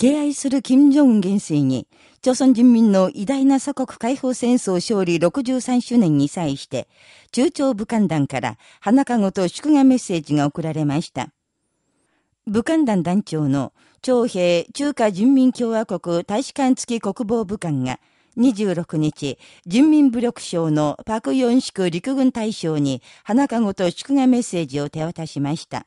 敬愛する金正恩元帥に、朝鮮人民の偉大な祖国解放戦争勝利63周年に際して、中朝武漢団から花籠と祝賀メッセージが送られました。武漢団団長の徴兵中華人民共和国大使館付き国防武官が26日、人民武力省のパク・ヨンシク陸軍大将に花籠と祝賀メッセージを手渡しました。